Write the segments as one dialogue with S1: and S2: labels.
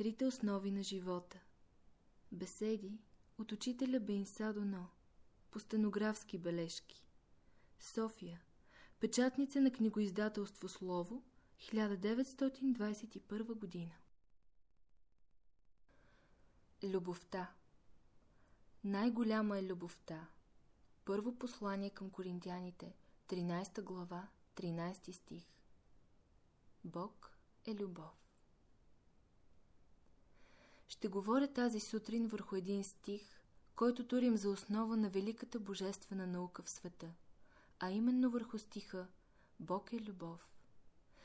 S1: Трите основи на живота Беседи от учителя Бейнса Доно по стенографски бележки София Печатница на книгоиздателство Слово 1921 година Любовта Най-голяма е любовта. Първо послание към коринтяните, 13 глава, 13 стих. Бог е любов. Ще говоря тази сутрин върху един стих, който турим за основа на великата божествена наука в света, а именно върху стиха Бог е любов.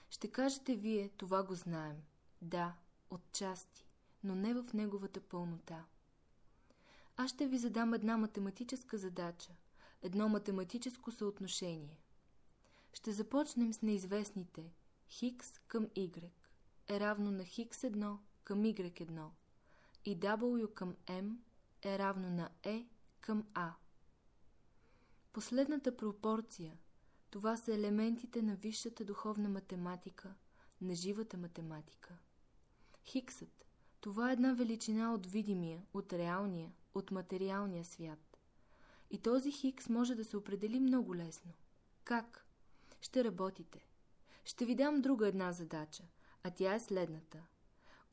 S1: Ще кажете вие, това го знаем. Да, отчасти, но не в неговата пълнота. Аз ще ви задам една математическа задача, едно математическо съотношение. Ще започнем с неизвестните Хикс към Y е равно на Хикс 1 към Y1 и W към M е равно на E към A. Последната пропорция – това са елементите на висшата духовна математика, на живата математика. Хиксът – това е една величина от видимия, от реалния, от материалния свят. И този хикс може да се определи много лесно. Как? Ще работите. Ще ви дам друга една задача, а тя е следната –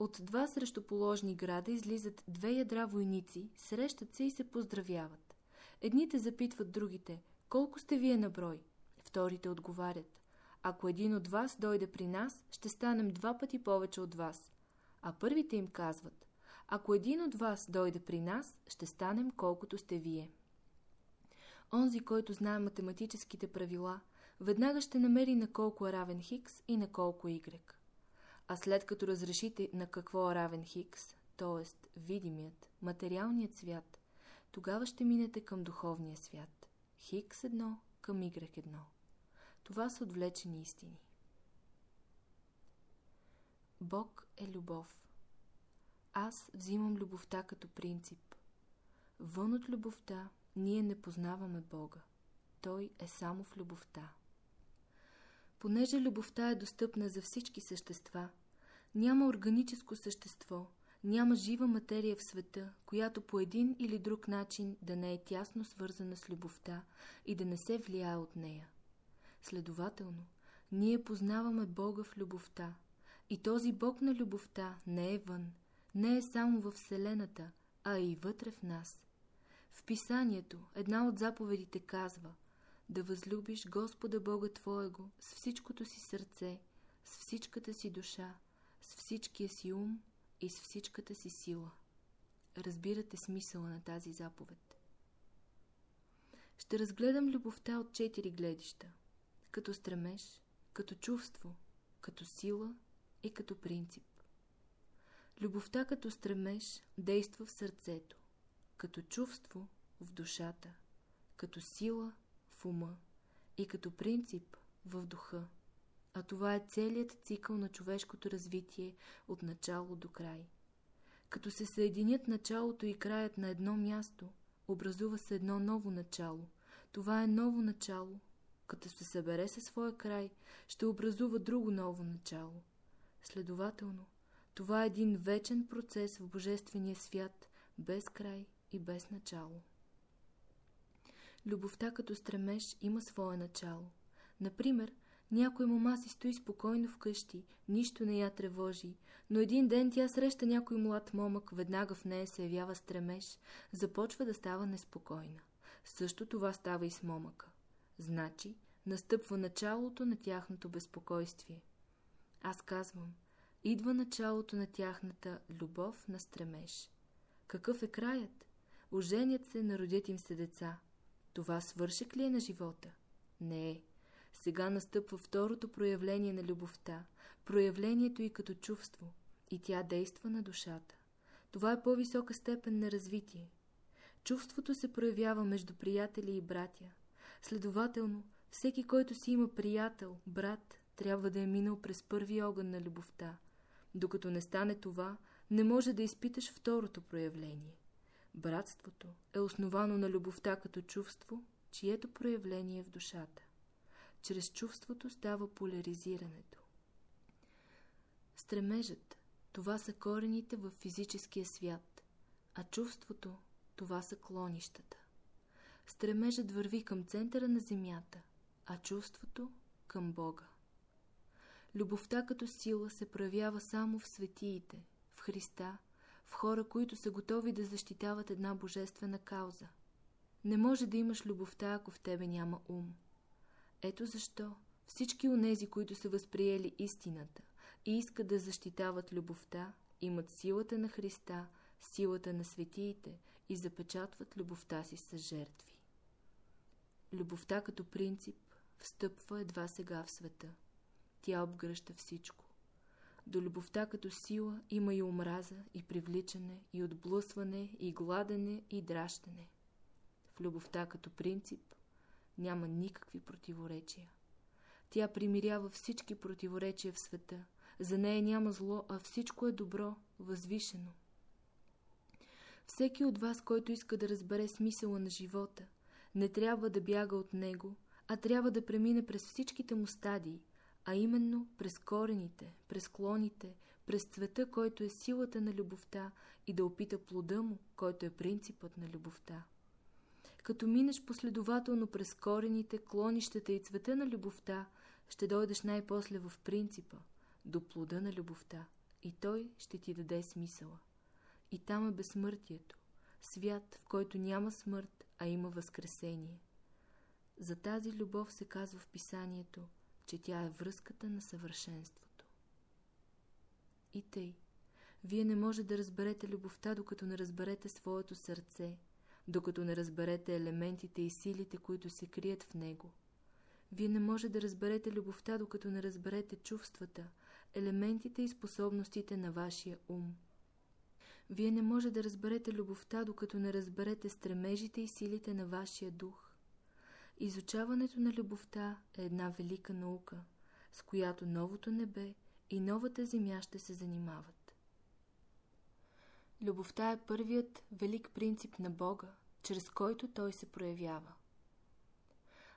S1: от два срещуположни града излизат две ядра войници, срещат се и се поздравяват. Едните запитват другите, колко сте вие на брой? Вторите отговарят, ако един от вас дойде при нас, ще станем два пъти повече от вас. А първите им казват, ако един от вас дойде при нас, ще станем колкото сте вие. Онзи, който знае математическите правила, веднага ще намери на колко е равен Хикс и на колко Y а след като разрешите на какво е равен Хикс, т.е. видимият, материалният свят, тогава ще минете към духовния свят. Хикс едно към Y едно. Това са отвлечени истини. Бог е любов. Аз взимам любовта като принцип. Вън от любовта ние не познаваме Бога. Той е само в любовта. Понеже любовта е достъпна за всички същества, няма органическо същество, няма жива материя в света, която по един или друг начин да не е тясно свързана с любовта и да не се влияе от нея. Следователно, ние познаваме Бога в любовта, и този Бог на любовта не е вън, не е само в Вселената, а и вътре в нас. В Писанието една от заповедите казва да възлюбиш Господа Бога Твоего с всичкото си сърце, с всичката си душа, с всичкия си ум и с всичката си сила. Разбирате смисъла на тази заповед. Ще разгледам любовта от четири гледища. Като стремеж, като чувство, като сила и като принцип. Любовта като стремеж действа в сърцето, като чувство в душата, като сила в ума и като принцип в духа а това е целият цикъл на човешкото развитие от начало до край. Като се съединят началото и краят на едно място, образува се едно ново начало. Това е ново начало. Като се събере със своя край, ще образува друго ново начало. Следователно, това е един вечен процес в Божествения свят, без край и без начало. Любовта като стремеж има свое начало. Например, някой мома си стои спокойно вкъщи, нищо не я тревожи, но един ден тя среща някой млад момък, веднага в нея се явява стремеж, започва да става неспокойна. Също това става и с момъка. Значи, настъпва началото на тяхното безпокойствие. Аз казвам, идва началото на тяхната любов на стремеж. Какъв е краят? Оженят се, народят им се деца. Това свършек ли е на живота? Не е. Сега настъпва второто проявление на любовта, проявлението и като чувство, и тя действа на душата. Това е по-висока степен на развитие. Чувството се проявява между приятели и братя. Следователно, всеки, който си има приятел, брат, трябва да е минал през първи огън на любовта. Докато не стане това, не може да изпиташ второто проявление. Братството е основано на любовта като чувство, чието проявление е в душата. Чрез чувството става поляризирането. Стремежът, това са корените в физическия свят, а чувството това са клонищата. Стремежът върви към центъра на земята, а чувството към Бога. Любовта като сила се проявява само в светиите, в Христа, в хора, които са готови да защитават една божествена кауза. Не може да имаш любовта, ако в тебе няма ум. Ето защо всички онези, които са възприели истината и искат да защитават любовта, имат силата на Христа, силата на светиите и запечатват любовта си с жертви. Любовта като принцип встъпва едва сега в света. Тя обгръща всичко. До любовта като сила има и омраза, и привличане, и отблъсване, и гладене, и дращане. В любовта като принцип няма никакви противоречия. Тя примирява всички противоречия в света. За нея няма зло, а всичко е добро, възвишено. Всеки от вас, който иска да разбере смисъла на живота, не трябва да бяга от него, а трябва да премине през всичките му стадии, а именно през корените, през клоните, през цвета, който е силата на любовта и да опита плода му, който е принципът на любовта. Като минеш последователно през корените, клонищата и цвета на любовта, ще дойдеш най-после в принципа, до плода на любовта, и той ще ти даде смисъла. И там е безсмъртието, свят, в който няма смърт, а има възкресение. За тази любов се казва в писанието, че тя е връзката на съвършенството. И тъй, вие не може да разберете любовта, докато не разберете своето сърце, докато не разберете елементите и силите, които се крият в него. Вие не може да разберете любовта, докато не разберете чувствата, елементите и способностите на вашия ум. Вие не може да разберете любовта, докато не разберете стремежите и силите на вашия дух. Изучаването на любовта е една велика наука, с която новото небе и новата земя ще се занимават. Любовта е първият велик принцип на Бога, чрез който Той се проявява.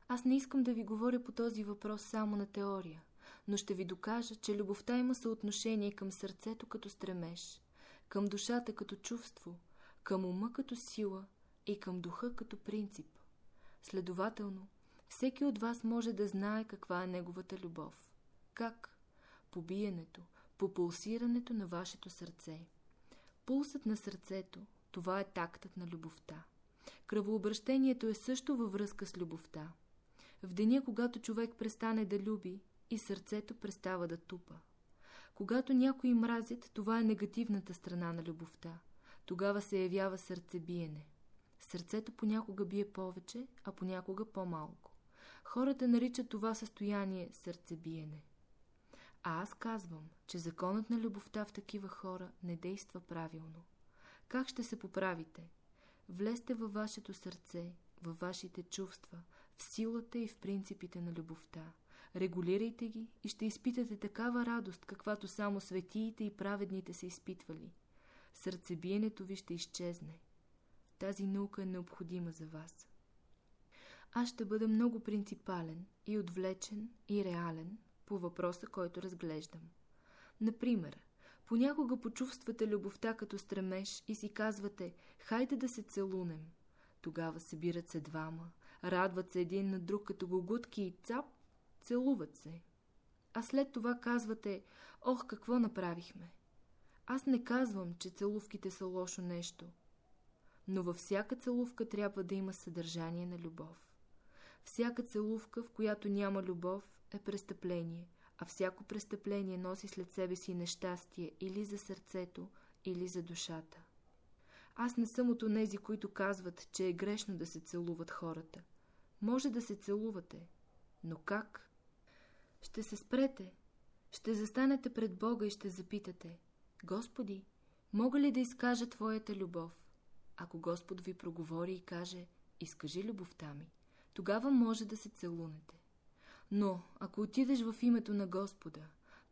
S1: Аз не искам да ви говоря по този въпрос само на теория, но ще ви докажа, че любовта има съотношение към сърцето като стремеж, към душата като чувство, към ума като сила и към духа като принцип. Следователно, всеки от вас може да знае каква е неговата любов. Как? По биенето, по пулсирането на вашето сърце. Пулсът на сърцето, това е тактът на любовта. Кръвообращението е също във връзка с любовта. В деня, когато човек престане да люби, и сърцето престава да тупа. Когато някои мразят, това е негативната страна на любовта. Тогава се явява сърцебиене. Сърцето понякога бие повече, а понякога по-малко. Хората наричат това състояние сърцебиене. А аз казвам, че законът на любовта в такива хора не действа правилно. Как ще се поправите? Влезте във вашето сърце, във вашите чувства, в силата и в принципите на любовта. Регулирайте ги и ще изпитате такава радост, каквато само светиите и праведните са изпитвали. Сърцебиенето ви ще изчезне. Тази наука е необходима за вас. Аз ще бъда много принципален и отвлечен и реален по въпроса, който разглеждам. Например, понякога почувствате любовта като стремеж и си казвате «Хайде да се целунем». Тогава събират се двама, радват се един на друг като гогутки и цап, целуват се. А след това казвате «Ох, какво направихме!» Аз не казвам, че целувките са лошо нещо – но във всяка целувка трябва да има съдържание на любов. Всяка целувка, в която няма любов, е престъпление, а всяко престъпление носи след себе си нещастие или за сърцето, или за душата. Аз не съм от онези, които казват, че е грешно да се целуват хората. Може да се целувате, но как? Ще се спрете, ще застанете пред Бога и ще запитате, Господи, мога ли да изкажа Твоята любов? Ако Господ ви проговори и каже «Изкажи любовта ми», тогава може да се целунете. Но, ако отидеш в името на Господа,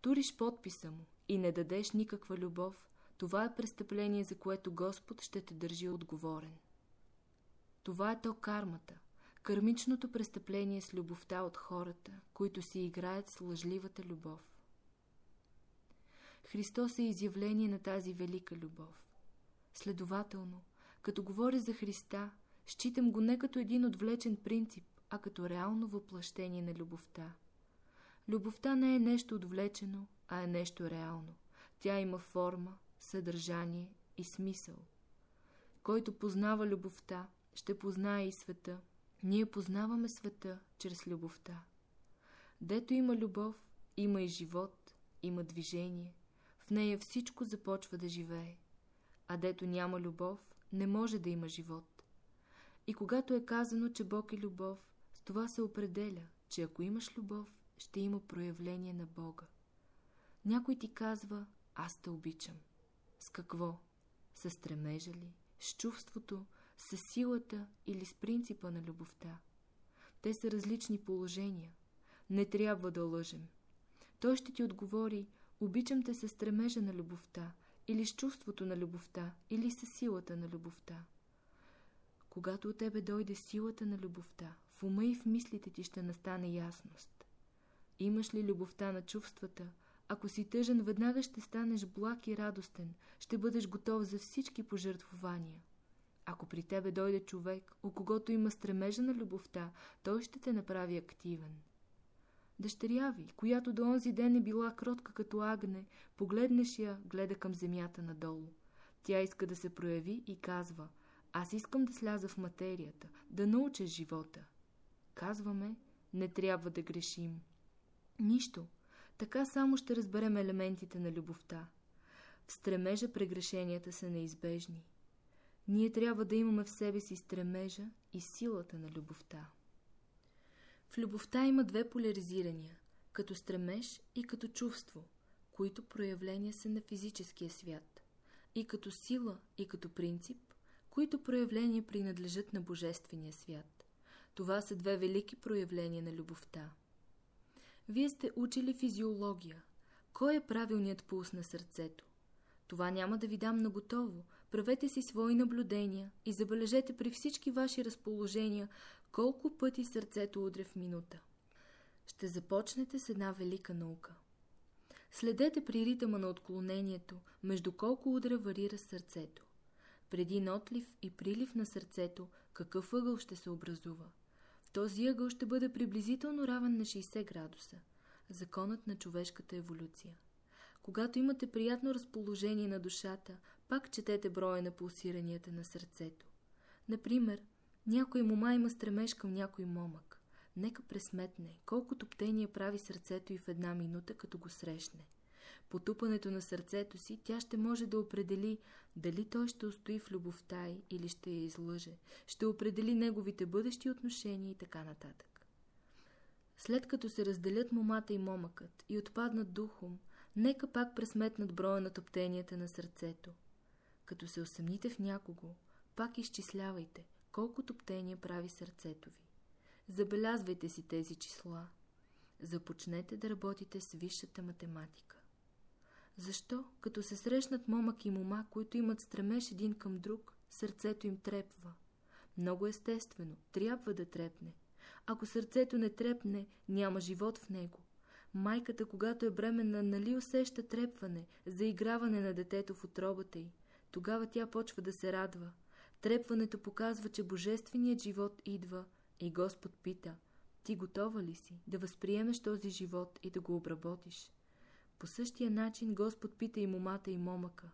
S1: туриш подписа му и не дадеш никаква любов, това е престъпление, за което Господ ще те държи отговорен. Това е то кармата, кърмичното престъпление с любовта от хората, които си играят с лъжливата любов. Христос е изявление на тази велика любов. Следователно, като говоря за Христа, считам го не като един отвлечен принцип, а като реално въплъщение на любовта. Любовта не е нещо отвлечено, а е нещо реално. Тя има форма, съдържание и смисъл. Който познава любовта, ще познае и света. Ние познаваме света чрез любовта. Дето има любов, има и живот, има движение. В нея всичко започва да живее. А дето няма любов, не може да има живот. И когато е казано, че Бог е любов, с това се определя, че ако имаш любов, ще има проявление на Бога. Някой ти казва, аз те обичам. С какво? С стремежа ли? С чувството? С силата или с принципа на любовта? Те са различни положения. Не трябва да лъжем. Той ще ти отговори, обичам те с стремежа на любовта, или с чувството на любовта, или с силата на любовта. Когато от тебе дойде силата на любовта, в ума и в мислите ти ще настане ясност. Имаш ли любовта на чувствата, ако си тъжен, веднага ще станеш благ и радостен, ще бъдеш готов за всички пожертвования. Ако при тебе дойде човек, у когото има стремежа на любовта, той ще те направи активен. Дъщеря ви, която до онзи ден е била кротка като агне, погледнеш я, гледа към земята надолу. Тя иска да се прояви и казва, аз искам да сляза в материята, да науча живота. Казваме, не трябва да грешим. Нищо, така само ще разберем елементите на любовта. В стремежа прегрешенията са неизбежни. Ние трябва да имаме в себе си стремежа и силата на любовта. В любовта има две поляризирания, като стремеж и като чувство, които проявления са на физическия свят, и като сила и като принцип, които проявления принадлежат на Божествения свят. Това са две велики проявления на любовта. Вие сте учили физиология. Кой е правилният пулс на сърцето? Това няма да ви дам на готово. Правете си свои наблюдения и забележете при всички ваши разположения колко пъти сърцето удря в минута. Ще започнете с една велика наука. Следете при ритъма на отклонението, между колко удра варира сърцето. Преди нотлив и прилив на сърцето, какъв ъгъл ще се образува – този ъгъл ще бъде приблизително равен на 60 градуса. Законът на човешката еволюция. Когато имате приятно разположение на душата, пак четете броя на пулсиранията на сърцето. Например, някой мома има стремеж към някой момък. Нека пресметне колко топтение прави сърцето и в една минута, като го срещне – потупането на сърцето си, тя ще може да определи дали той ще устои в любовта й или ще я излъже, ще определи неговите бъдещи отношения и така нататък. След като се разделят момата и момъкът и отпаднат духом, нека пак пресметнат броя на топтенията на сърцето. Като се усъмните в някого, пак изчислявайте колко топтения прави сърцето ви. Забелязвайте си тези числа. Започнете да работите с висшата математика. Защо, като се срещнат момък и мома, които имат стремеж един към друг, сърцето им трепва? Много естествено, трябва да трепне. Ако сърцето не трепне, няма живот в него. Майката, когато е бременна, нали усеща трепване, заиграване на детето в отробата й. Тогава тя почва да се радва. Трепването показва, че божественият живот идва и Господ пита, ти готова ли си да възприемеш този живот и да го обработиш? По същия начин Господ пита и момата и момъка.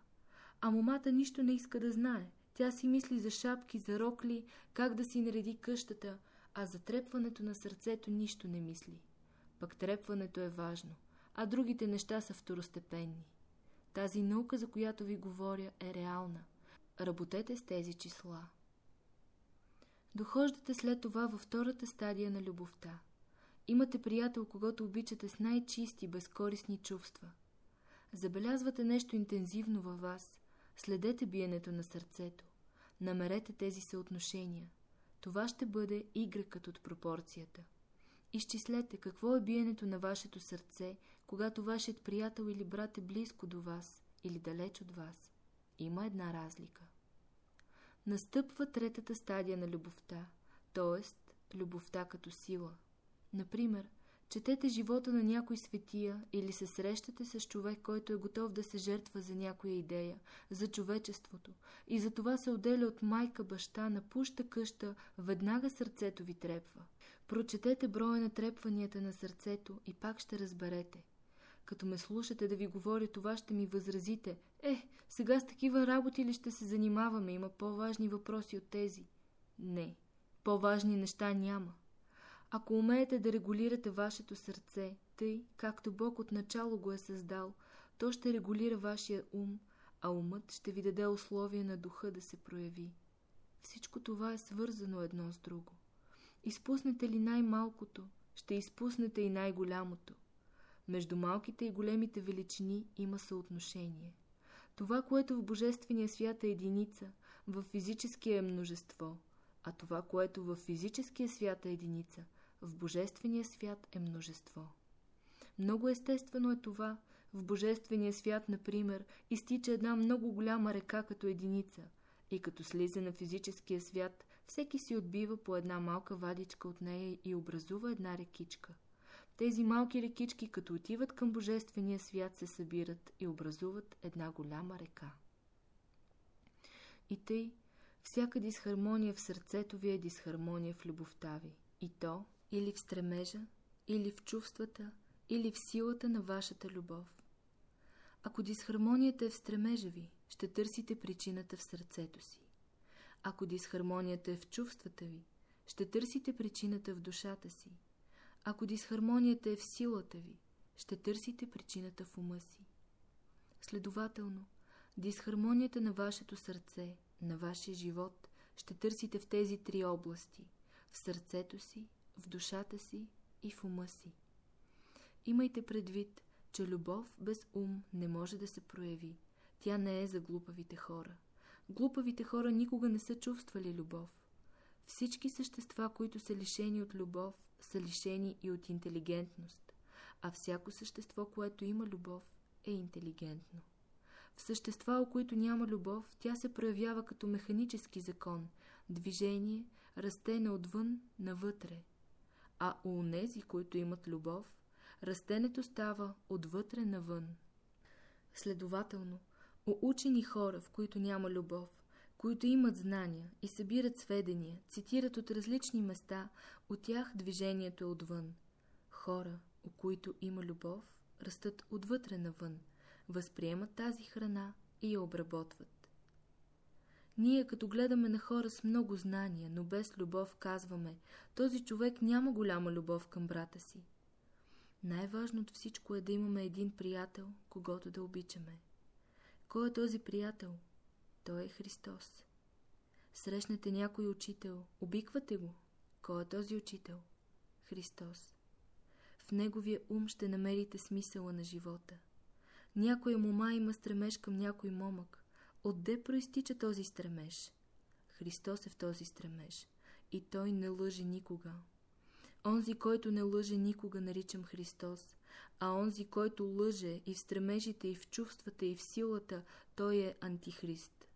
S1: А момата нищо не иска да знае. Тя си мисли за шапки, за рокли, как да си нареди къщата, а за трепването на сърцето нищо не мисли. Пък трепването е важно, а другите неща са второстепенни. Тази наука, за която ви говоря, е реална. Работете с тези числа. Дохождате след това във втората стадия на любовта – Имате приятел, когато обичате с най-чисти, безкорисни чувства. Забелязвате нещо интензивно във вас. Следете биенето на сърцето. Намерете тези съотношения. Това ще бъде игрекът от пропорцията. Изчислете какво е биенето на вашето сърце, когато вашият приятел или брат е близко до вас или далеч от вас. Има една разлика. Настъпва третата стадия на любовта, т.е. любовта като сила – Например, четете живота на някой светия или се срещате с човек, който е готов да се жертва за някоя идея, за човечеството и за това се отделя от майка, баща, напуща къща, веднага сърцето ви трепва. Прочетете броя на трепванията на сърцето и пак ще разберете. Като ме слушате да ви говоря това, ще ми възразите. Е, сега с такива работи ли ще се занимаваме? Има по-важни въпроси от тези. Не, по-важни неща няма. Ако умеете да регулирате вашето сърце, тъй, както Бог отначало го е създал, то ще регулира вашия ум, а умът ще ви даде условия на духа да се прояви. Всичко това е свързано едно с друго. Изпуснете ли най-малкото, ще изпуснете и най-голямото. Между малките и големите величини има съотношение. Това, което в Божествения свят е единица, в физическия е множество, а това, което в физическия свят е единица, в Божествения свят е множество. Много естествено е това. В Божествения свят, например, изтича една много голяма река като единица и като слиза на физическия свят, всеки си отбива по една малка вадичка от нея и образува една рекичка. Тези малки рекички, като отиват към Божествения свят, се събират и образуват една голяма река. И тъй, всяка дисхармония в сърцето ви е дисхармония в любовта ви. И то или в стремежа, или в чувствата, или в силата на вашата любов. Ако дисхармонията е в стремежа ви, ще търсите причината в сърцето си. Ако дисхармонията е в чувствата ви, ще търсите причината в душата си. Ако дисхармонията е в силата ви, ще търсите причината в ума си. Следователно, дисхармонията на вашето сърце, на вашия живот, ще търсите в тези три области – в сърцето си, в душата си и в ума си. Имайте предвид, че любов без ум не може да се прояви. Тя не е за глупавите хора. Глупавите хора никога не са чувствали любов. Всички същества, които са лишени от любов, са лишени и от интелигентност, а всяко същество, което има любов, е интелигентно. В същества, у които няма любов, тя се проявява като механически закон, движение, растене отвън навътре. А у онези, които имат любов, растенето става отвътре навън. Следователно, у учени хора, в които няма любов, които имат знания и събират сведения, цитират от различни места, от тях движението е отвън. Хора, у които има любов, растат отвътре навън, възприемат тази храна и я обработват. Ние, като гледаме на хора с много знания, но без любов, казваме, този човек няма голяма любов към брата си. Най-важно от всичко е да имаме един приятел, когато да обичаме. Кой е този приятел? Той е Христос. Срещнете някой учител, обиквате го. Кой е този учител? Христос. В неговия ум ще намерите смисъла на живота. Някоя мома има стремеж към някой момък. Отде проистича този стремеж? Христос е в този стремеж. И той не лъже никога. Онзи, който не лъже никога, наричам Христос, а онзи, който лъже и в стремежите, и в чувствата, и в силата, той е антихрист.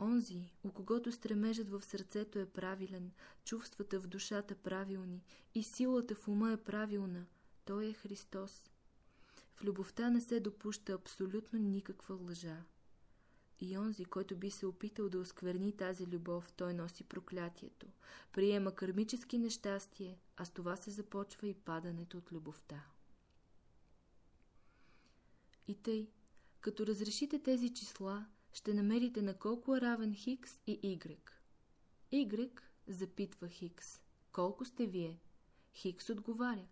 S1: Онзи, у когото стремежът в сърцето е правилен, чувствата в душата правилни и силата в ума е правилна, той е Христос. В любовта не се допуща абсолютно никаква лъжа. И онзи, който би се опитал да оскверни тази любов, той носи проклятието, приема кармически нещастие, а с това се започва и падането от любовта. И тъй, като разрешите тези числа, ще намерите на колко е равен Хикс и Y. Y запитва Хикс. Колко сте вие? Хикс отговаря.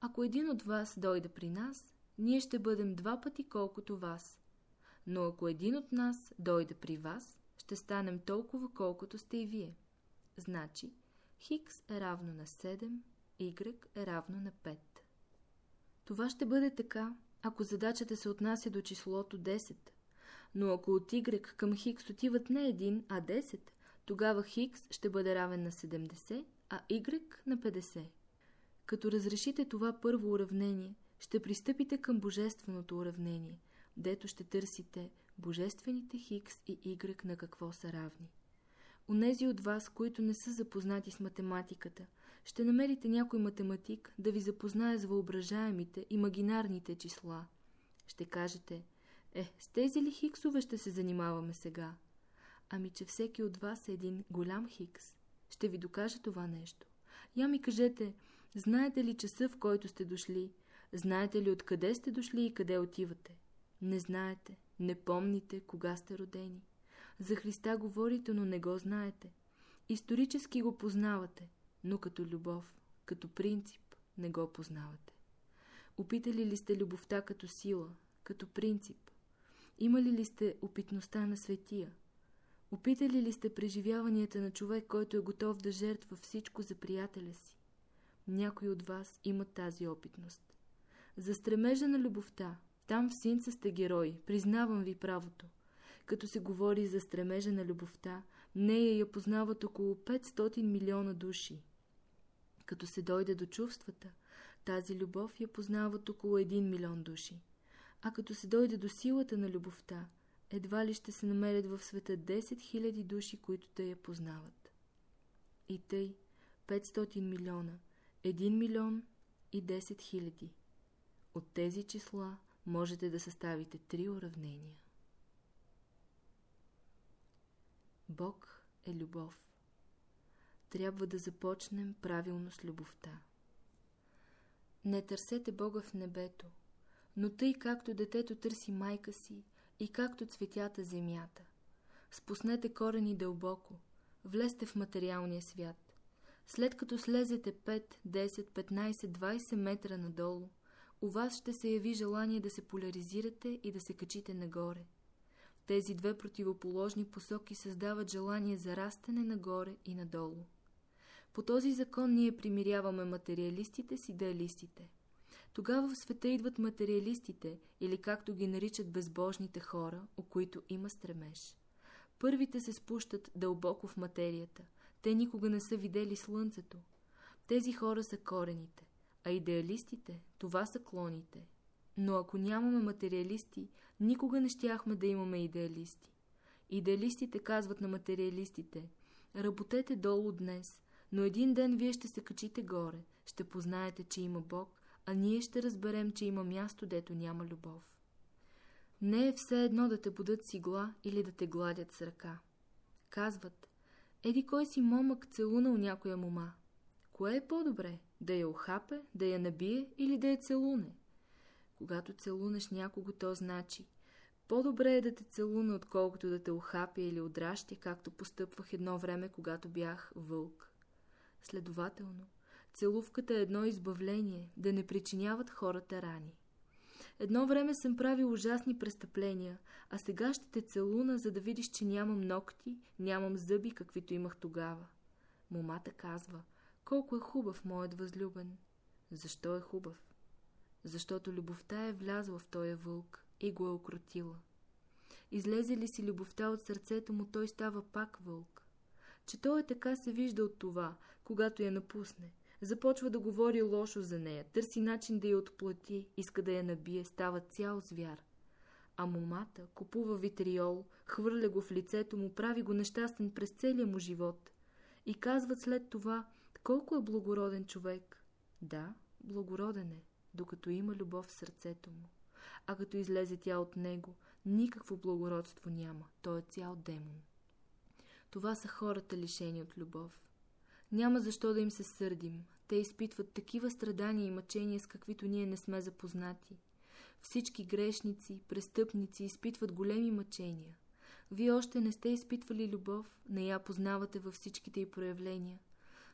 S1: Ако един от вас дойде при нас, ние ще бъдем два пъти колкото вас. Но ако един от нас дойде при вас, ще станем толкова колкото сте и вие. Значи, Хикс е равно на 7, Y е равно на 5. Това ще бъде така, ако задачата се отнася до числото 10. Но ако от Y към Хикс отиват не 1, а 10, тогава Хикс ще бъде равен на 70, а Y на 50. Като разрешите това първо уравнение, ще пристъпите към божественото уравнение, дето ще търсите божествените Хикс и Y на какво са равни. Онези от вас, които не са запознати с математиката, ще намерите някой математик да ви запознае с въображаемите, имагинарните числа. Ще кажете, е, с тези ли хиксове ще се занимаваме сега? Ами, че всеки от вас е един голям хикс. Ще ви докажа това нещо. Я ми кажете, знаете ли часа, в който сте дошли? Знаете ли откъде сте дошли и къде отивате? Не знаете, не помните кога сте родени. За Христа говорите, но не го знаете. Исторически го познавате, но като любов, като принцип не го познавате. Опитали ли сте любовта като сила, като принцип? Имали ли сте опитността на светия? Опитали ли сте преживяванията на човек, който е готов да жертва всичко за приятеля си? Някои от вас имат тази опитност. За стремежа на любовта, там в синца сте герои, признавам ви правото. Като се говори за стремежа на любовта, нея я познават около 500 милиона души. Като се дойде до чувствата, тази любов я познават около 1 милион души. А като се дойде до силата на любовта, едва ли ще се намерят в света 10 000 души, които да я познават. И тъй, 500 милиона, 1 милион и 10 хиляди. От тези числа можете да съставите три уравнения. Бог е любов. Трябва да започнем правилно с любовта. Не търсете Бога в небето, но тъй както детето търси майка си и както цветята земята. Спуснете корени дълбоко, влезте в материалния свят. След като слезете 5, 10, 15, 20 метра надолу, у вас ще се яви желание да се поляризирате и да се качите нагоре. Тези две противоположни посоки създават желание за растене нагоре и надолу. По този закон ние примиряваме материалистите с идеалистите. Тогава в света идват материалистите, или както ги наричат безбожните хора, о които има стремеж. Първите се спущат дълбоко в материята. Те никога не са видели слънцето. Тези хора са корените, а идеалистите – това са клоните. Но ако нямаме материалисти, никога не щяхме да имаме идеалисти. Идеалистите казват на материалистите – работете долу днес, но един ден вие ще се качите горе, ще познаете, че има Бог, а ние ще разберем, че има място, дето няма любов. Не е все едно да те будат с игла или да те гладят с ръка. Казват, еди кой си момък целунал някоя мома. Кое е по-добре? Да я охапе, да я набие или да я целуне? Когато целунеш някого, то значи по-добре е да те целуна, отколкото да те охапя или отращи, както постъпвах едно време, когато бях вълк. Следователно, целувката е едно избавление, да не причиняват хората рани. Едно време съм правил ужасни престъпления, а сега ще те целуна, за да видиш, че нямам ногти, нямам зъби, каквито имах тогава. Момата казва, колко е хубав моят възлюбен. Защо е хубав? Защото любовта е влязла в този вълк и го е окротила. Излезе ли си любовта от сърцето му, той става пак вълк. Че той е така се вижда от това, когато я напусне. Започва да говори лошо за нея, търси начин да я отплати, иска да я набие, става цял звяр. А момата купува витриол, хвърля го в лицето му, прави го нещастен през целия му живот. И казват след това, колко е благороден човек. Да, благороден е, докато има любов в сърцето му. А като излезе тя от него, никакво благородство няма. Той е цял демон. Това са хората лишени от любов. Няма защо да им се сърдим. Те изпитват такива страдания и мъчения, с каквито ние не сме запознати. Всички грешници, престъпници изпитват големи мъчения. Вие още не сте изпитвали любов, не я познавате във всичките й проявления.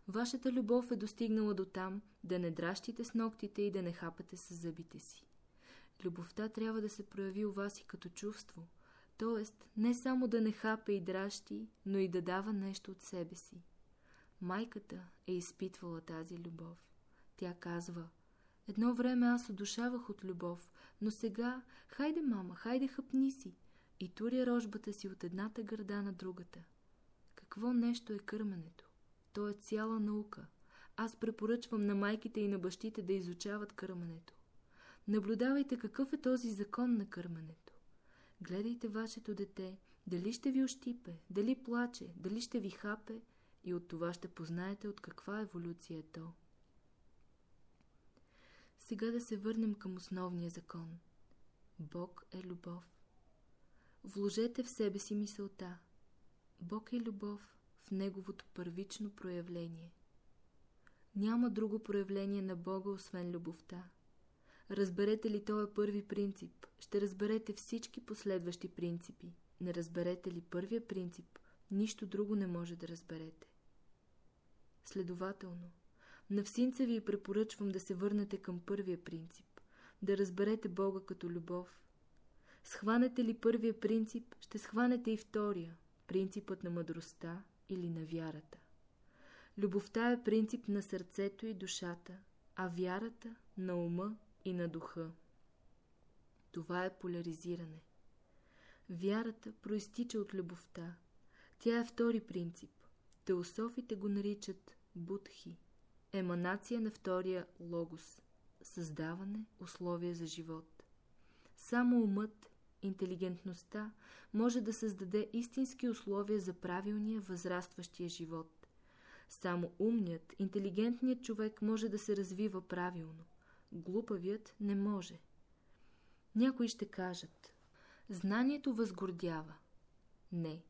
S1: Вашата любов е достигнала до там да не дращите с ногтите и да не хапате с зъбите си. Любовта трябва да се прояви у вас и като чувство, т.е. не само да не хапе и дращи, но и да дава нещо от себе си. Майката е изпитвала тази любов. Тя казва, едно време аз одушавах от любов, но сега, хайде мама, хайде хъпни си, и туря рожбата си от едната гърда на другата. Какво нещо е кърменето? То е цяла наука. Аз препоръчвам на майките и на бащите да изучават кърменето. Наблюдавайте какъв е този закон на кърменето. Гледайте вашето дете, дали ще ви ощипе, дали плаче, дали ще ви хапе и от това ще познаете от каква еволюция е то. Сега да се върнем към основния закон. Бог е любов. Вложете в себе си мисълта. Бог е любов в Неговото първично проявление. Няма друго проявление на Бога, освен любовта. Разберете ли този първи принцип, ще разберете всички последващи принципи. Не разберете ли първия принцип, нищо друго не може да разберете. Следователно, на всинца ви препоръчвам да се върнете към първия принцип, да разберете Бога като любов. Схванете ли първия принцип, ще схванете и втория, принципът на мъдростта или на вярата. Любовта е принцип на сърцето и душата, а вярата на ума и на духа. Това е поляризиране. Вярата проистича от любовта. Тя е втори принцип. Теософите го наричат будхи, еманация на втория логос, създаване, условия за живот. Само умът, интелигентността може да създаде истински условия за правилния възрастващия живот. Само умният, интелигентният човек може да се развива правилно. Глупавият не може. Някои ще кажат, знанието възгордява. Не,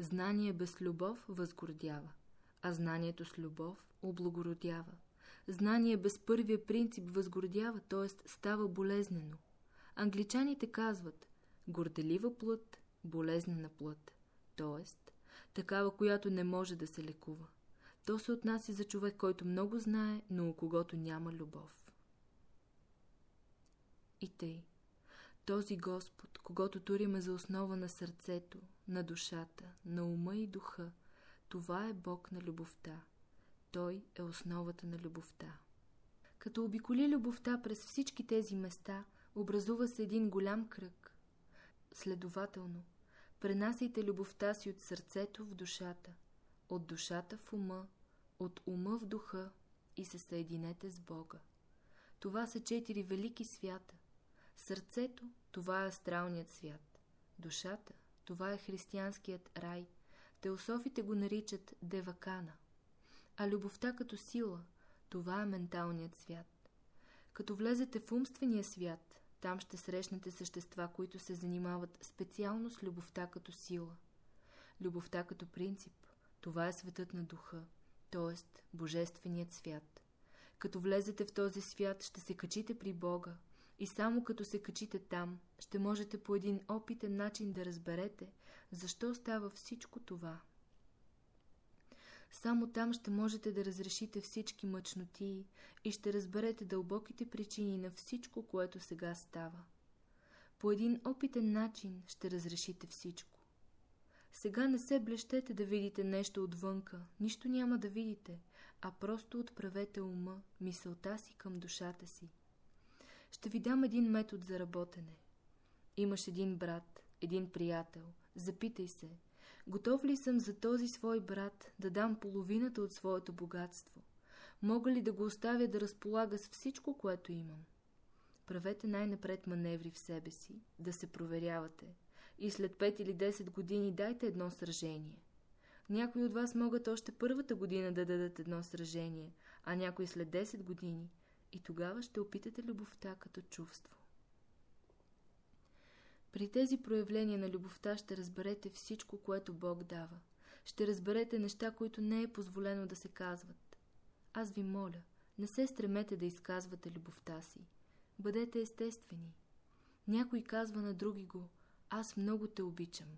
S1: знание без любов възгордява а знанието с любов облагородява. Знание без първия принцип възгордява, т.е. става болезнено. Англичаните казват горделива плът, болезнена плът, т.е. такава, която не може да се лекува. То се отнася за човек, който много знае, но у когото няма любов. И тъй. Този Господ, когато туриме за основа на сърцето, на душата, на ума и духа, това е Бог на любовта. Той е основата на любовта. Като обиколи любовта през всички тези места, образува се един голям кръг. Следователно, пренасяйте любовта си от сърцето в душата, от душата в ума, от ума в духа и се съединете с Бога. Това са четири велики свята. Сърцето – това е астралният свят. Душата – това е християнският рай – Теософите го наричат девакана. А любовта като сила, това е менталният свят. Като влезете в умствения свят, там ще срещнете същества, които се занимават специално с любовта като сила. Любовта като принцип, това е светът на духа, т.е. Божественият свят. Като влезете в този свят, ще се качите при Бога и само като се качите там, ще можете по един опитен начин да разберете, защо става всичко това. Само там ще можете да разрешите всички мъчноти и ще разберете дълбоките причини на всичко, което сега става. По един опитен начин ще разрешите всичко. Сега не се блещете да видите нещо отвънка, нищо няма да видите, а просто отправете ума, мисълта си към душата си. Ще ви дам един метод за работене. Имаш един брат, един приятел. Запитай се, готов ли съм за този свой брат да дам половината от своето богатство? Мога ли да го оставя да разполага с всичко, което имам? Правете най-напред маневри в себе си, да се проверявате. И след 5 или 10 години дайте едно сражение. Някои от вас могат още първата година да дадат едно сражение, а някои след 10 години – и тогава ще опитате любовта като чувство. При тези проявления на любовта ще разберете всичко, което Бог дава. Ще разберете неща, които не е позволено да се казват. Аз ви моля, не се стремете да изказвате любовта си. Бъдете естествени. Някой казва на други го, аз много те обичам.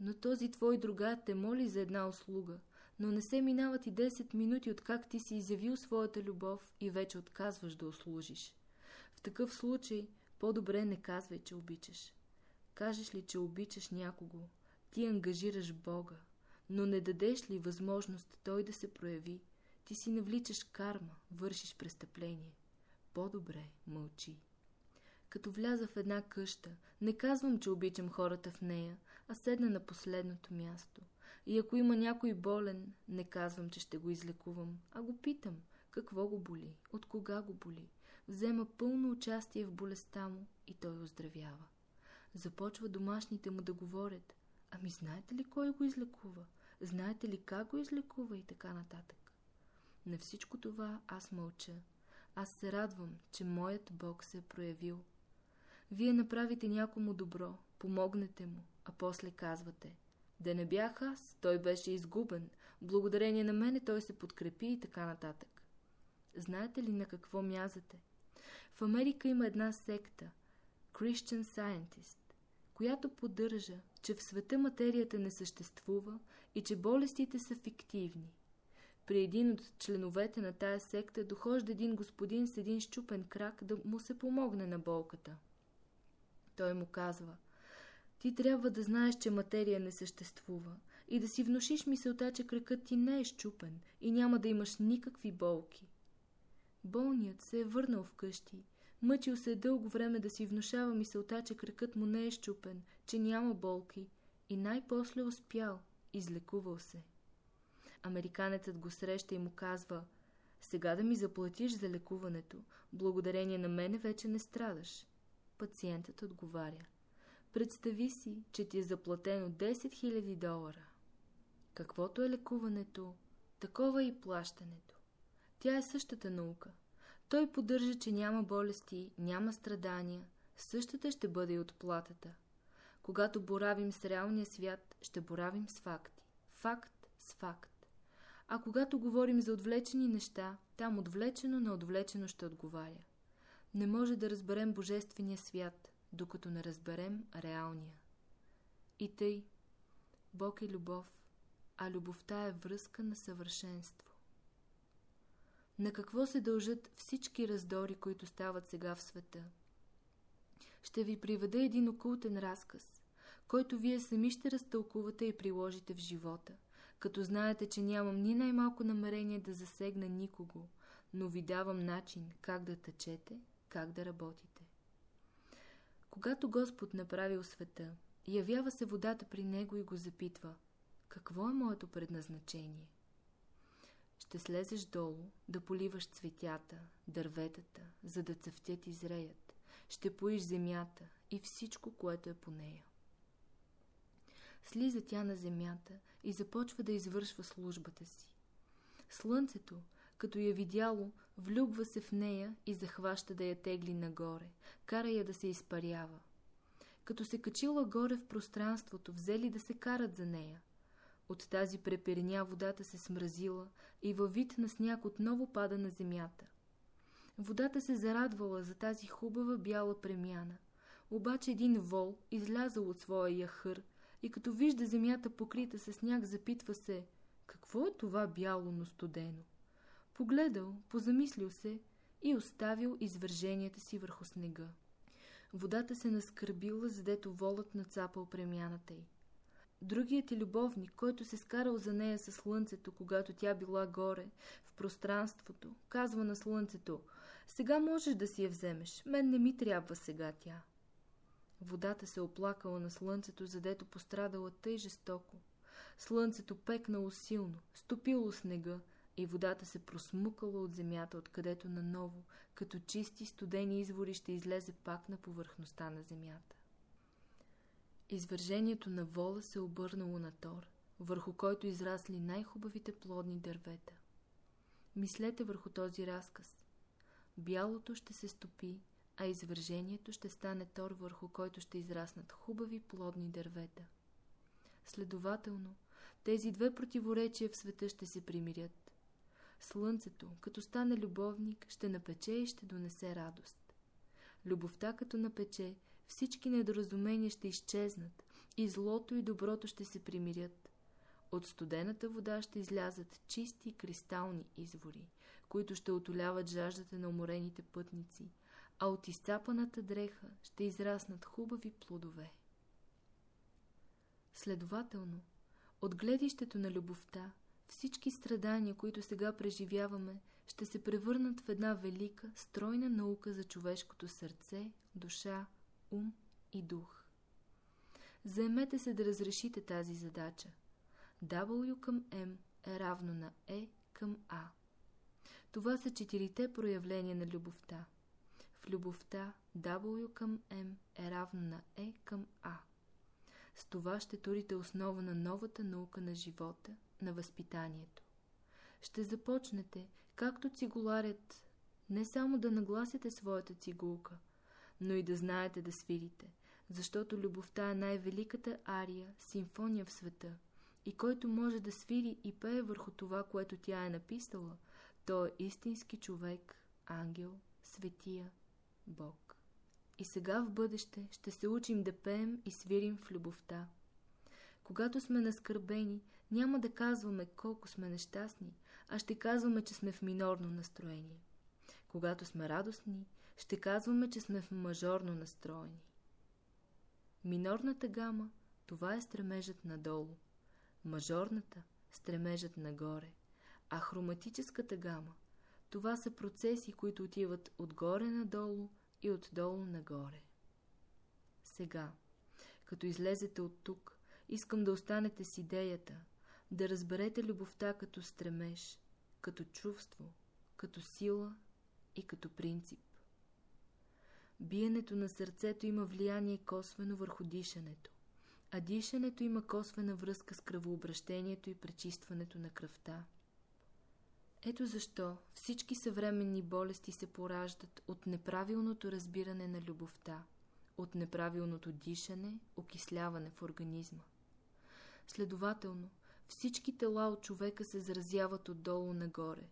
S1: Но този твой другар те моли за една услуга – но не се минават и 10 минути от как ти си изявил своята любов и вече отказваш да услужиш. В такъв случай по-добре не казвай, че обичаш. Кажеш ли, че обичаш някого, ти ангажираш Бога, но не дадеш ли възможност Той да се прояви, ти си навличаш карма, вършиш престъпление. По-добре мълчи. Като вляза в една къща, не казвам, че обичам хората в нея, а седна на последното място – и ако има някой болен, не казвам, че ще го излекувам, а го питам, какво го боли, от кога го боли. Взема пълно участие в болестта му и той оздравява. Започва домашните му да говорят. Ами знаете ли кой го излекува? Знаете ли как го излекува и така нататък? На всичко това аз мълча. Аз се радвам, че моят Бог се е проявил. Вие направите някому добро, помогнете му, а после казвате. Да не бях аз, той беше изгубен. Благодарение на мене той се подкрепи и така нататък. Знаете ли на какво мязате? В Америка има една секта Christian Scientist, която поддържа, че в света материята не съществува и че болестите са фиктивни. При един от членовете на тая секта дохожда един господин с един щупен крак да му се помогне на болката. Той му казва, ти трябва да знаеш, че материя не съществува и да си внушиш мисълта, че кракът ти не е щупен и няма да имаш никакви болки. Болният се е върнал вкъщи. Мъчил се е дълго време да си внушава мисълта, че кракът му не е щупен, че няма болки и най-после успял, излекувал се. Американецът го среща и му казва «Сега да ми заплатиш за лекуването, благодарение на мене вече не страдаш». Пациентът отговаря Представи си, че ти е заплатено 10 000 долара. Каквото е лекуването, такова е и плащането. Тя е същата наука. Той поддържа, че няма болести, няма страдания. Същата ще бъде и отплатата. Когато боравим с реалния свят, ще боравим с факти. Факт с факт. А когато говорим за отвлечени неща, там отвлечено на отвлечено ще отговаря. Не може да разберем Божествения свят, докато не разберем реалния. И тъй, Бог е любов, а любовта е връзка на съвършенство. На какво се дължат всички раздори, които стават сега в света? Ще ви приведа един окултен разказ, който вие сами ще разтълкувате и приложите в живота, като знаете, че нямам ни най-малко намерение да засегна никого, но ви давам начин как да тъчете, как да работите. Когато Господ направил света, явява се водата при него и го запитва «Какво е моето предназначение?» Ще слезеш долу да поливаш цветята, дърветата, за да цъфтят и зреят. Ще поиш земята и всичко, което е по нея. Слиза тя на земята и започва да извършва службата си. Слънцето, като я видяло, влюбва се в нея и захваща да я тегли нагоре, кара я да се изпарява. Като се качила горе в пространството, взели да се карат за нея. От тази преперня водата се смразила и във вид на сняг отново пада на земята. Водата се зарадвала за тази хубава бяла премяна. Обаче един вол излязал от своя яхър и като вижда земята покрита с сняг, запитва се, какво е това бяло, но студено? Погледал, позамислил се и оставил извърженията си върху снега. Водата се наскърбила, задето волът нацапал премяната й. Другият е любовник, който се скарал за нея със слънцето, когато тя била горе, в пространството, казва на слънцето, сега можеш да си я вземеш, мен не ми трябва сега тя. Водата се оплакала на слънцето, задето пострадала тъй жестоко. Слънцето пекнало силно, стопило снега, и водата се просмукала от земята, откъдето наново, като чисти студени извори, ще излезе пак на повърхността на земята. Извържението на вола се обърнало на Тор, върху който израсли най-хубавите плодни дървета. Мислете върху този разказ. Бялото ще се стопи, а извържението ще стане Тор, върху който ще израснат хубави плодни дървета. Следователно, тези две противоречия в света ще се примирят. Слънцето, като стане любовник, ще напече и ще донесе радост. Любовта, като напече, всички недоразумения ще изчезнат и злото и доброто ще се примирят. От студената вода ще излязат чисти кристални извори, които ще отоляват жаждата на уморените пътници, а от изцапаната дреха ще израснат хубави плодове. Следователно, от гледището на любовта, всички страдания, които сега преживяваме, ще се превърнат в една велика, стройна наука за човешкото сърце, душа, ум и дух. Заемете се да разрешите тази задача. W към M е равно на E към A. Това са четирите проявления на любовта. В любовта W към M е равно на E към A. С това ще турите основа на новата наука на живота, на възпитанието. Ще започнете, както цигуларят, не само да нагласите своята цигулка, но и да знаете да свирите, защото любовта е най-великата ария, симфония в света, и който може да свири и пее върху това, което тя е написала, той е истински човек, ангел, светия, Бог. И сега в бъдеще ще се учим да пеем и свирим в любовта. Когато сме наскърбени, няма да казваме колко сме нещастни, а ще казваме, че сме в минорно настроение. Когато сме радостни, ще казваме, че сме в мажорно настроени. Минорната гама – това е стремежът надолу. Мажорната – стремежът нагоре. А хроматическата гама – това са процеси, които отиват отгоре надолу и отдолу нагоре. Сега, като излезете от тук, искам да останете с идеята, да разберете любовта като стремеж, като чувство, като сила и като принцип. Биенето на сърцето има влияние косвено върху дишането, а дишането има косвена връзка с кръвообращението и пречистването на кръвта. Ето защо всички съвременни болести се пораждат от неправилното разбиране на любовта, от неправилното дишане, окисляване в организма. Следователно, всички тела от човека се заразяват отдолу нагоре.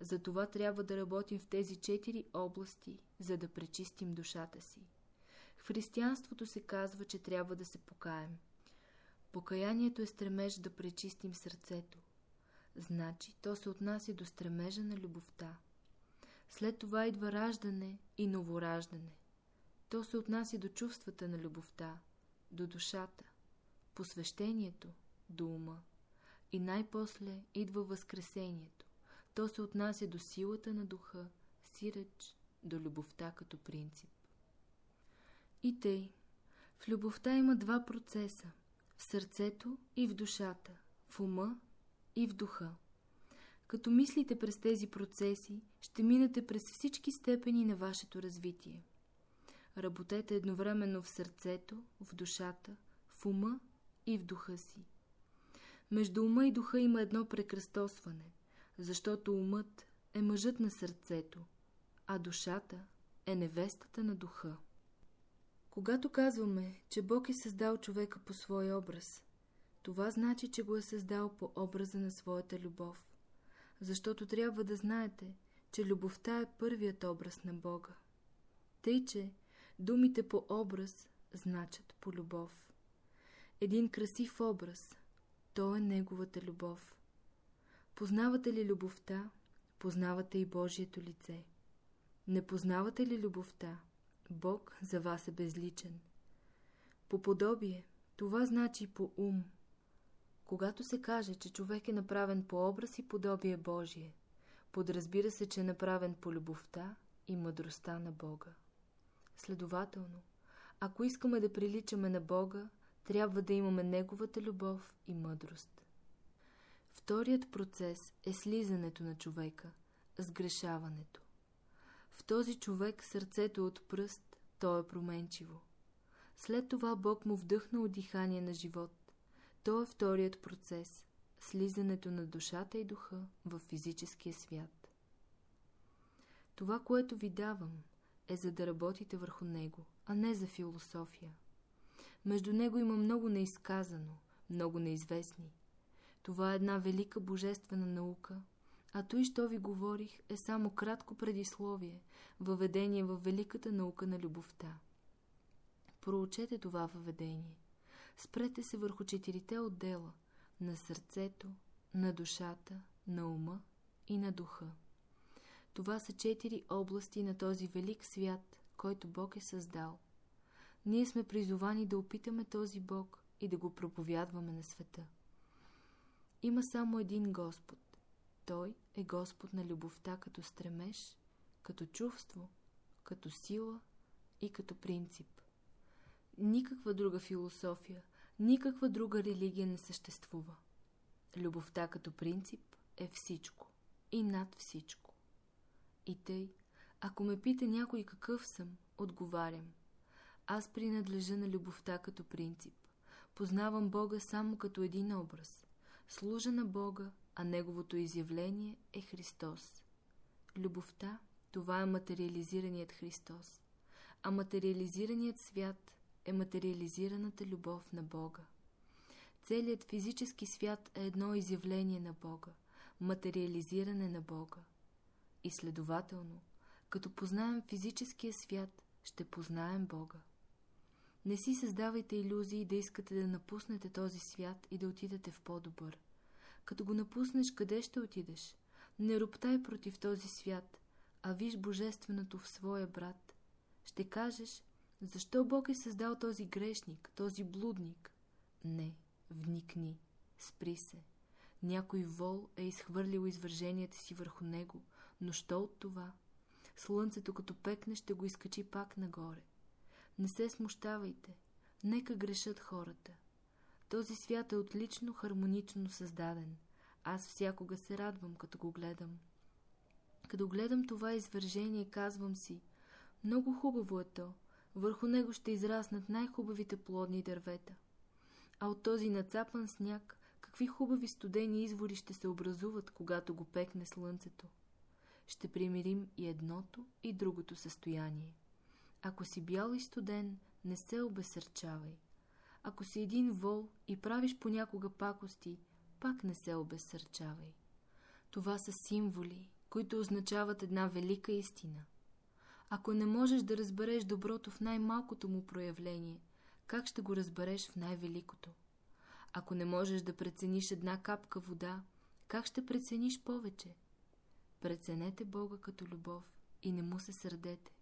S1: Затова трябва да работим в тези четири области, за да пречистим душата си. Християнството се казва, че трябва да се покаем. Покаянието е стремеж да пречистим сърцето. Значи, то се отнася до стремежа на любовта. След това идва раждане и новораждане. То се отнася до чувствата на любовта, до душата, посвещението, до ума. И най-после идва Възкресението. То се отнася до силата на духа, сиреч, до любовта като принцип. И тъй, в любовта има два процеса – в сърцето и в душата, в ума и в духа. Като мислите през тези процеси, ще минете през всички степени на вашето развитие. Работете едновременно в сърцето, в душата, в ума и в духа си. Между ума и духа има едно прекръстосване, защото умът е мъжът на сърцето, а душата е невестата на духа. Когато казваме, че Бог е създал човека по свой образ, това значи, че го е създал по образа на своята любов, защото трябва да знаете, че любовта е първият образ на Бога. Тъй, че думите по образ значат по любов. Един красив образ – то е Неговата любов. Познавате ли любовта, познавате и Божието лице. Не познавате ли любовта, Бог за вас е безличен. По подобие, това значи по ум. Когато се каже, че човек е направен по образ и подобие Божие, подразбира се, че е направен по любовта и мъдростта на Бога. Следователно, ако искаме да приличаме на Бога, трябва да имаме Неговата любов и мъдрост. Вторият процес е слизането на човека, сгрешаването. В този човек сърцето е от пръст, то е променчиво. След това Бог му вдъхна дихание на живот. То е вторият процес – слизането на душата и духа в физическия свят. Това, което ви давам, е за да работите върху него, а не за философия – между него има много неизказано, много неизвестни. Това е една велика божествена наука, а той, що ви говорих, е само кратко предисловие, въведение в великата наука на любовта. Проучете това въведение. Спрете се върху четирите отдела – на сърцето, на душата, на ума и на духа. Това са четири области на този велик свят, който Бог е създал – ние сме призовани да опитаме този Бог и да го проповядваме на света. Има само един Господ. Той е Господ на любовта като стремеж, като чувство, като сила и като принцип. Никаква друга философия, никаква друга религия не съществува. Любовта като принцип е всичко и над всичко. И тъй, ако ме пита някой какъв съм, отговарям. Аз принадлежа на любовта като принцип. Познавам Бога само като един образ. Служа на Бога, а Неговото изявление е Христос. Любовта – това е материализираният Христос. А материализираният свят е материализираната любов на Бога. Целият физически свят е едно изявление на Бога, материализиране на Бога. И следователно, като познаем физическия свят, ще познаем Бога. Не си създавайте иллюзии да искате да напуснете този свят и да отидете в по-добър. Като го напуснеш, къде ще отидеш? Не роптай против този свят, а виж божественото в своя брат. Ще кажеш, защо Бог е създал този грешник, този блудник? Не, вникни, спри се. Някой вол е изхвърлил извърженията си върху него, но що от това? Слънцето като пекне ще го изкачи пак нагоре. Не се смущавайте. Нека грешат хората. Този свят е отлично хармонично създаден. Аз всякога се радвам, като го гледам. Като гледам това извържение, казвам си, много хубаво е то. Върху него ще израснат най-хубавите плодни дървета. А от този нацапан сняг, какви хубави студени извори ще се образуват, когато го пекне слънцето. Ще примирим и едното, и другото състояние. Ако си бял и студен, не се обесърчавай. Ако си един вол и правиш понякога пакости, пак не се обесърчавай. Това са символи, които означават една велика истина. Ако не можеш да разбереш доброто в най-малкото му проявление, как ще го разбереш в най-великото? Ако не можеш да прецениш една капка вода, как ще прецениш повече? Преценете Бога като любов и не му се сърдете.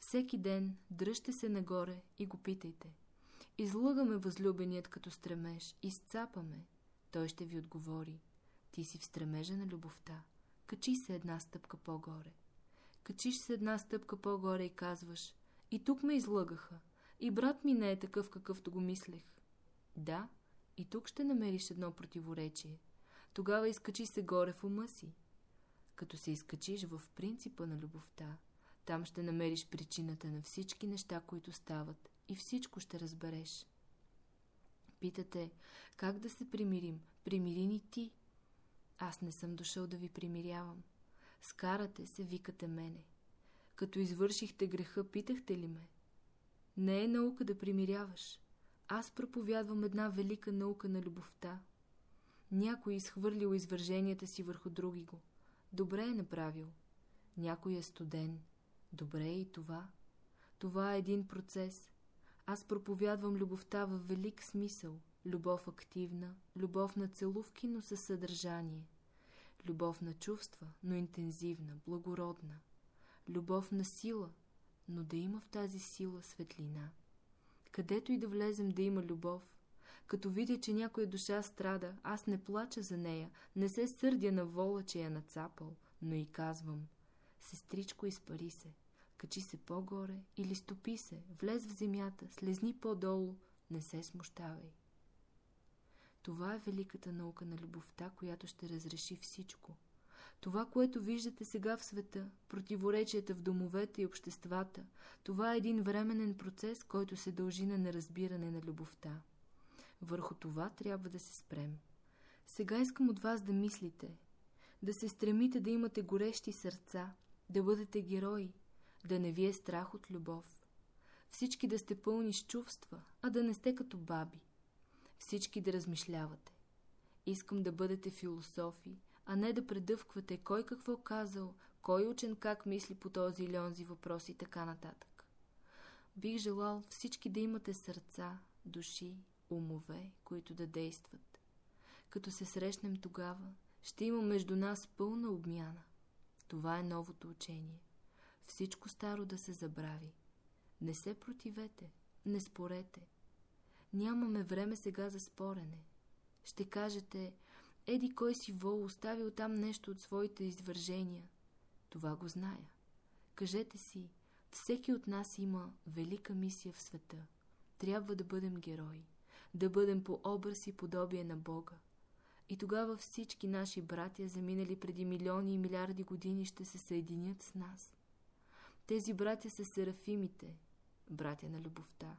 S1: Всеки ден дръжте се нагоре и го питайте. Излъгаме възлюбеният като стремеж, изцапаме. Той ще ви отговори. Ти си в стремежа на любовта. Качи се една стъпка по-горе. Качиш се една стъпка по-горе и казваш И тук ме излъгаха. И брат ми не е такъв, какъвто го мислех. Да, и тук ще намериш едно противоречие. Тогава изкачи се горе в ума си. Като се изкачиш в принципа на любовта, там ще намериш причината на всички неща, които стават и всичко ще разбереш. Питате, как да се примирим? Примири ни ти. Аз не съм дошъл да ви примирявам. Скарате се, викате мене. Като извършихте греха, питахте ли ме? Не е наука да примиряваш. Аз проповядвам една велика наука на любовта. Някой изхвърлил извърженията си върху други го. Добре е направил. Някой е студен. Добре и това. Това е един процес. Аз проповядвам любовта във велик смисъл. Любов активна, любов на целувки, но със съдържание. Любов на чувства, но интензивна, благородна. Любов на сила, но да има в тази сила светлина. Където и да влезем да има любов, като видя, че някоя душа страда, аз не плача за нея, не се сърдя на вола, че я нацапал, но и казвам – Сестричко, изпари се. Качи се по-горе или стопи се, влез в земята, слезни по-долу, не се смущавай. Това е великата наука на любовта, която ще разреши всичко. Това, което виждате сега в света, противоречията в домовете и обществата, това е един временен процес, който се дължи на неразбиране на любовта. Върху това трябва да се спрем. Сега искам от вас да мислите, да се стремите да имате горещи сърца, да бъдете герои, да не ви е страх от любов. Всички да сте пълни с чувства, а да не сте като баби. Всички да размишлявате. Искам да бъдете философи, а не да предъвквате кой какво казал, кой учен как мисли по този или онзи въпрос и така нататък. Бих желал всички да имате сърца, души, умове, които да действат. Като се срещнем тогава, ще има между нас пълна обмяна. Това е новото учение. Всичко старо да се забрави. Не се противете, не спорете. Нямаме време сега за спорене. Ще кажете, еди кой си вол оставил там нещо от своите извържения. Това го зная. Кажете си, всеки от нас има велика мисия в света. Трябва да бъдем герои, да бъдем по образ и подобие на Бога. И тогава всички наши братя, заминали преди милиони и милиарди години, ще се съединят с нас. Тези братя са серафимите, братя на любовта,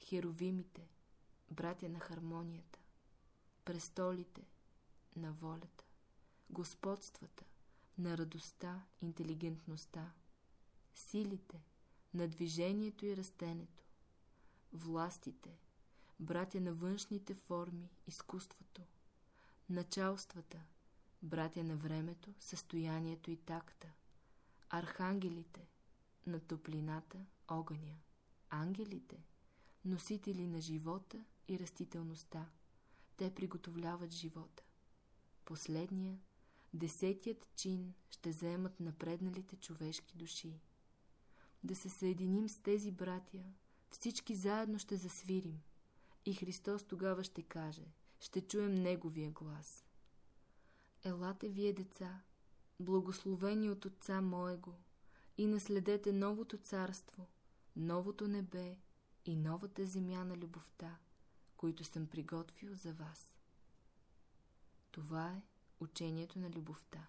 S1: херовимите, братя на хармонията, престолите на волята, господствата на радостта, интелигентността, силите на движението и растенето, властите, братя на външните форми, изкуството, началствата, братя на времето, състоянието и такта, архангелите, на топлината, огъня, ангелите, носители на живота и растителността. Те приготовляват живота. Последния, десетият чин ще заемат напредналите човешки души. Да се съединим с тези братя, всички заедно ще засвирим. И Христос тогава ще каже, ще чуем Неговия глас. Елате вие, деца, благословени от Отца Моего, и наследете новото царство, новото небе и новата земя на любовта, които съм приготвил за вас. Това е учението на любовта.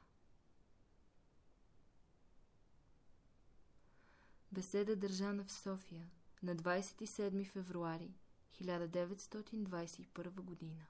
S1: Беседа държана в София на 27 февруари 1921 година.